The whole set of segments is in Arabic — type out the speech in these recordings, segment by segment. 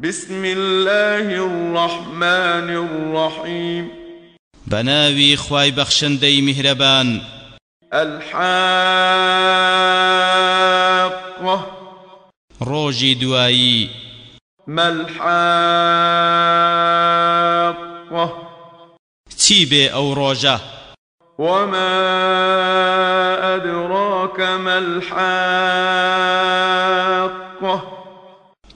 بسم الله الرحمن الرحيم. بناوي خواي بخشندي مهربان الحاقة. روجي دوائي ما الحاقة. تيبي أو روجه وما أدراك ما الحاقة.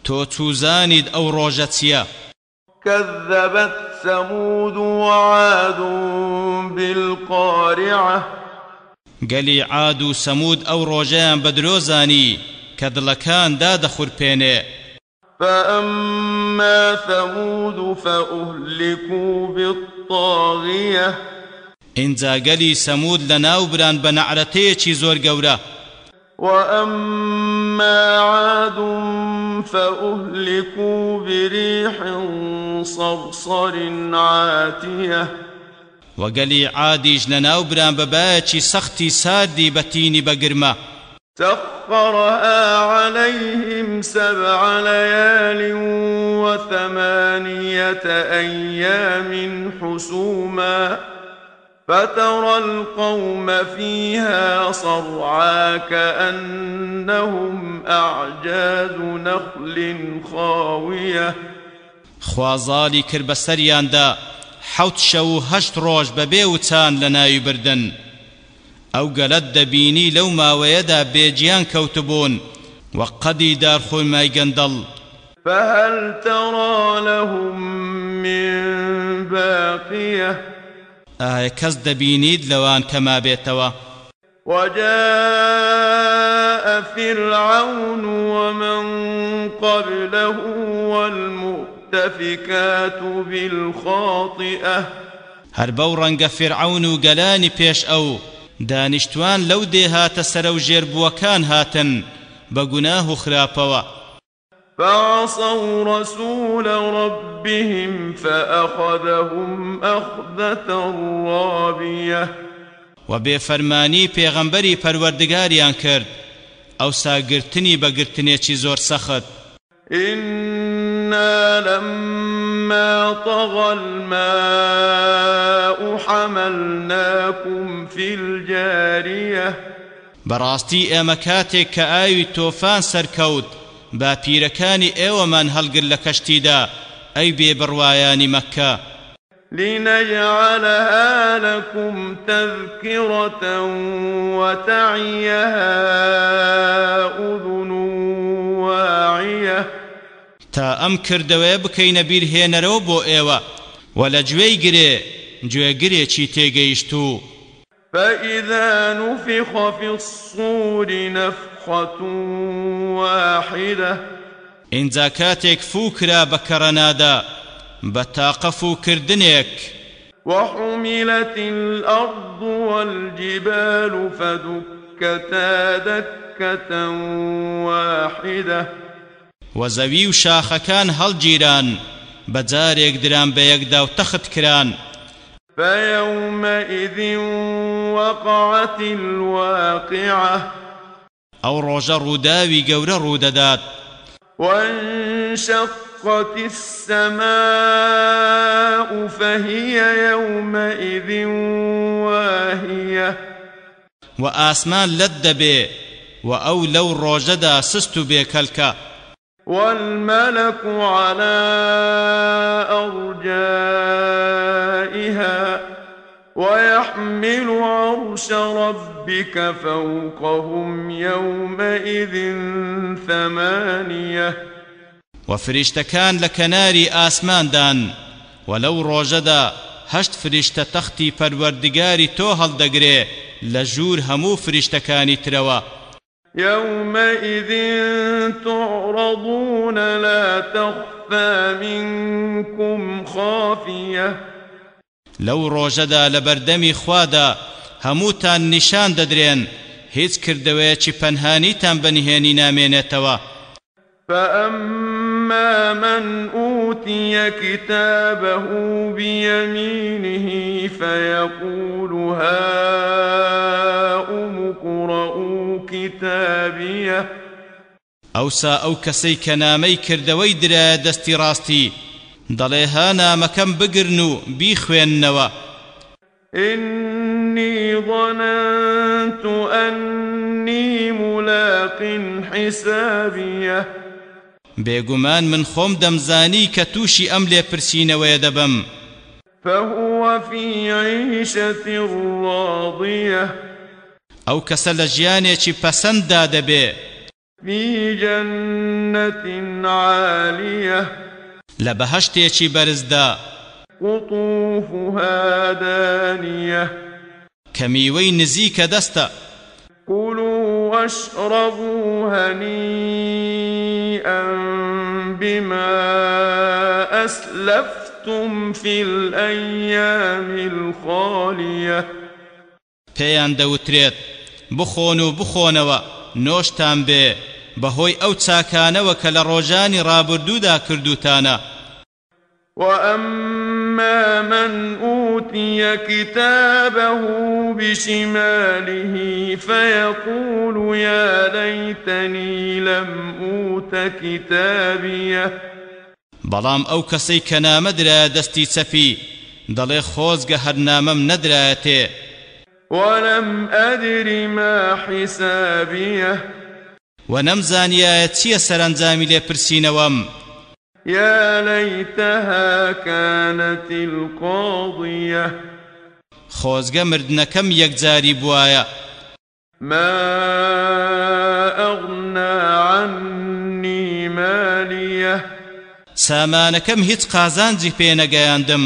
تۆ چوزانید ئەو ڕۆژە چییە؟ كذبت ثمود وعاد بالقارعة. گەلی عاد و سەمود ئەو ڕۆژەیان بە درۆزانی کە دڵەکان دادەخورپێنێ. فأما ثمود فأهلكوا بالطاغية. ئینجا گەلی سەمود لە ناوبران بە نەعرەتەیەکی زۆر گەورە. وأما عاد فأهلكوا بريح صرصر عاتية. وەگەلی عادیش لە ناوبران بەبایەکی سەختی ساردی بەتینی بەگرمە سخرها عليهم سبع ليال وثمانية أيام حسوما. فترى القوم فيها صرعا كأنهم أعجاز نخل خاوية. خوازاڵی کرد بە سەریاندا حەوت شەو و هەشت ڕۆژ بەبێ وچان لە ناوی بردن. ئەو گەلت دەبینی لەو ماوەیەدا بێجیان کەوتبوون وەقەدی دارخۆی مای گەندەڵ فهل ترى لهم من باقية؟ ئایا کەس دەبینیت لەوان کەما بێتەوە؟ وجاء فرعون ومن قبله والمؤتفكات بالخاطئة. هەر بەو ڕەنگە فرعون و گەلانی پێش ئەو دانیشتوان لەو دێهاتە سەرە و ژێربووەکان هاتن بە گوناه و خراپەوە. فعصوا رسول ربهم فأخذهم أخذة رابية. و بێفەرمانی پێغەمبەری پەروەردگاریان کرد. ئەو ساگرتنی بەگرتنێکی زۆر سەخت. إنا لما طغى الماء حملناكم في الجارية. کاتێک کە ئاوی تۆفان سەرکەوت با پیرەکانی ئێوەمان هەڵگر لە کەشتیدا ئەی بێبڕوایانی مەکە. لنجعلها لكم تذكرة وتعيها أذن واعية. تا أم كردوه بكي نبير هينرو بو ايوه ولجوي گري جوي گري چي تيگيشتو فإذا نفخ في الصور نفخة واحدة. فوکرا بە کەڕەنادا بە تاقە فوکردنێک وحملت الأرض والجبال فدكتا دكة واحدة. و زەوی و شاخەکان هەڵگیران بە جارێک دران بە یەکدا و تەخت کران فيومئذ وقعت الواقعة. ئەو ڕۆژە ڕووداوی گەورە ڕوودەدات وانشقت السماء فهي يومئذ واهية. و ئاسمان لەت دەبێ و ئەو لەو ڕۆژەدا سست بێکەلکە والملك على أرجائها. ويحمل عرش ربك فوقهم يومئذ ثمانية. و فریشتەکان لە کەناری ئاسماندان و لەو ڕۆژەدا هەشت فریشتە تەختی پەروەردگاری تۆ هەڵدەگرێ لە ژوور هەموو فریشتەکانی ترەوە. يومئذ تعرضون لا تخفى منكم خافية. لەو ڕۆژەدا لە بەردەمی خوادا هەمووتان نیشان دەدرێن هیچ کردەوەیەکی پەنهانیتان بەنهێنی نامێنێتەوە. فأما من أوتي كتابه بيمينه فيقول هاؤم اقرءوا كتابيه؟ ئەوسا ئەو کەسەی کە نامەی کردەوەی درایە دەستی ڕاستی دەڵێ ها نامەکەم بگرن و بیخوێننەوە. إني ظننت أني ملاق حسابيه. بێگومان من خۆم دەمزانی کە تووشی ئەم لێپرسینەوەیە دەبم. فهو في عيشة راضية. کەسە لە ژیانێکی پەسەنددا دەبێ في جنة عالية. لە بەهەشتێکی بەرزدا. قطوفها دانية. میوەی نزیکە دەستە. كلوا واشربوا هنيئا بما أسلفتم في الأيام الخالية. پێیان دەوترێت بخۆن و بخۆنەوە نۆشتان بێ. بەهۆی ئەو چاکانەوە کە لە ڕۆژانی ڕابردوودا کردوتانە. وأما من أوتي كتابه بشماله فيقول يا ليتني لم أوت كتابيه بەڵام ئەو کەسەی کە نامەدرا دەستی چەپی دەڵێ خۆزگە هەرنامەم نەدرایەتێ. ولم أدر ما حسابيه و نەمزانیایە چییە سەرنجامی لێ پرسینەوەم يا ليتها كانت القاضية خۆزگە مردنەکەم یەکجاری بوایە ما أغنى عني ماليه. سامانەکەم هیچ قازانجی پێ نەگەیاندم.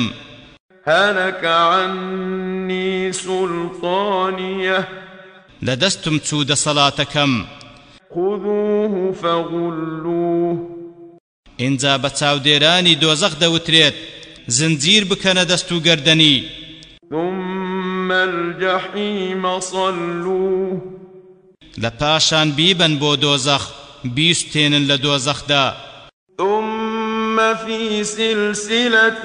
هلك عني سلطانيه. لە دەستم چوو دەسەڵاتەکەم. خذوه فغلوه. ئینجا بە چاودێرانی دۆزەخ دەوترێت زنجیر بکەنە دەست و گەردەنی ثم الجحيم صلوه. لە پاشان بیبن بۆ دۆزەخ بیستێنن لە دۆزەخدا ثم في سلسلة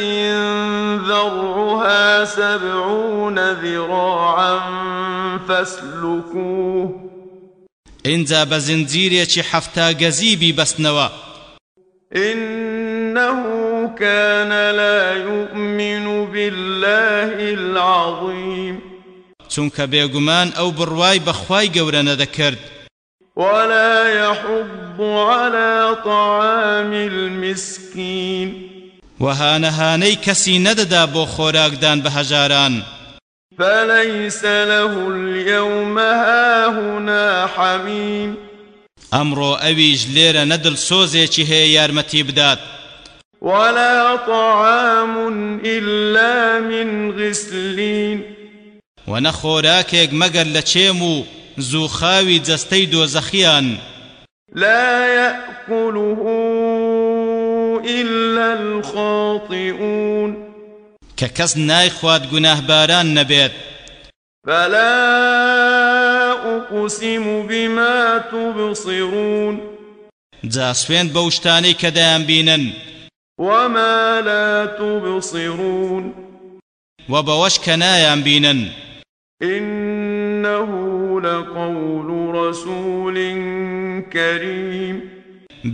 ذرعها سبعون ذراعا فاسلكوه. ئینجا بە زنجیرێکی حەفتا گەزیبی بەستنەوە إنه كان لا يؤمن بالله العظيم. چونکە بێگومان ئەو بڕوای بەخوای گەورە نەدەکرد ولا يحض على طعام المسكين. وهانەهانەی کەسی نەدەدا بۆ خۆراکدان بە هەژاران. فليس له اليوم هاهنا حميم. ئەمڕۆ ئەویش لێرە نەدڵ سۆزێکی هەیە یارمەتی بدات. ولا طعام إلا من غسلين. و نەخۆراکێک مەگەر لە چێم و زووخاوی جەستەی دۆزەخیان. لا يأكله إلا الخاطئون. کە کەس نایخوات گوناهباران نەبێت. فلا أقسم بما تبصرون شتانەی کە دەیان بینن. وما لا تبصرون و بەوەش کە نایان بینن. إنه لقول رسول كريم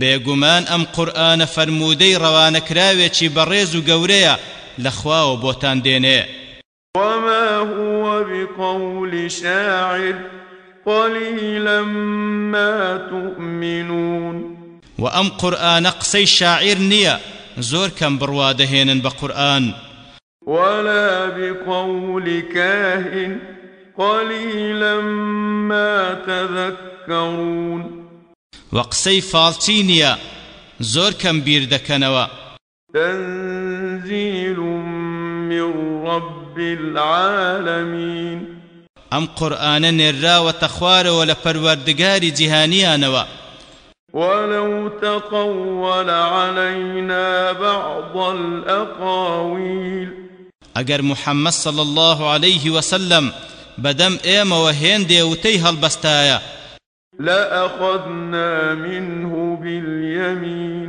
بێگومان ئەم قورئانە فەرموودەی ڕەوانەکراوێکی بەڕێز و گەورەیە. لەخواوە بۆتان دێنێ وما هو بقول شاعر قليلا ما تؤمنون. و ئەم قورئانە قسەی شاعیر نییە زۆر کەم بڕوادەهێنن بە قورئان ولا بقول كاهن قليلا ما تذكرون. و قسەی فاڵچی نییە زۆر کەم بیر دەکەنەوە تنزيل من رب العالمين. ئەم قورئانە نێراوەتە خوارەوە لە پەروەردگاری جیهانیانەوە ولو تقول علينا بعض الأقاويل. ئەگەر محەممەد صل الله عليه وسلم بەدەم ئێمەوە هێندێ وتەی هەڵبەستایە لأخذنا منه باليمين.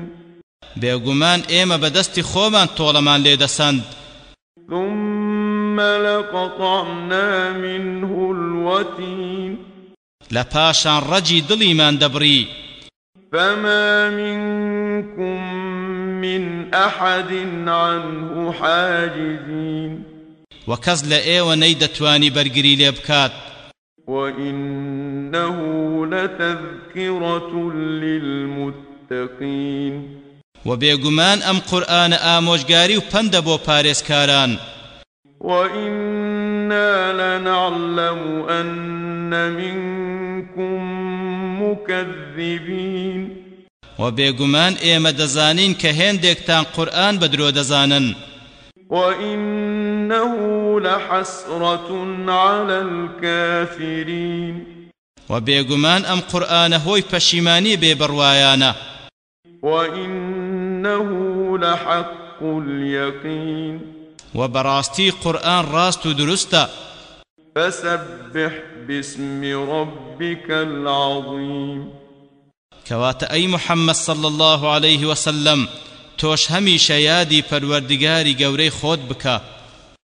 بێگومان ئێمە بەدەستی خۆمان تۆڵەمان لێدەسەند ثم لقطعنا منه الوتين. لە پاشان ڕەجی دڵیمان دەبڕی. فما منكم من أحد عنه حاجزين. وكز لأيوة نيدتواني برقري ليبكات وإنه لتذكرة للمتقين. وبيقمان أم قرآن آموشگاري وپند بو كاران وإنا لنعلم أن منكم مكذبين. وبيقمان إيما دزانين كهين ديكتان قرآن بدرو دزانن وإنه لحسرة على الكافرين. وبيقمان أم قرآن هوي پشيماني ببروايانا وإنه لحق اليقين. وبراستي قرآن راست درستا فسبح باسم ربك العظيم. كوات أي محمد صلى الله عليه وسلم توش همي شيادي پروردگاري گوري خود بكا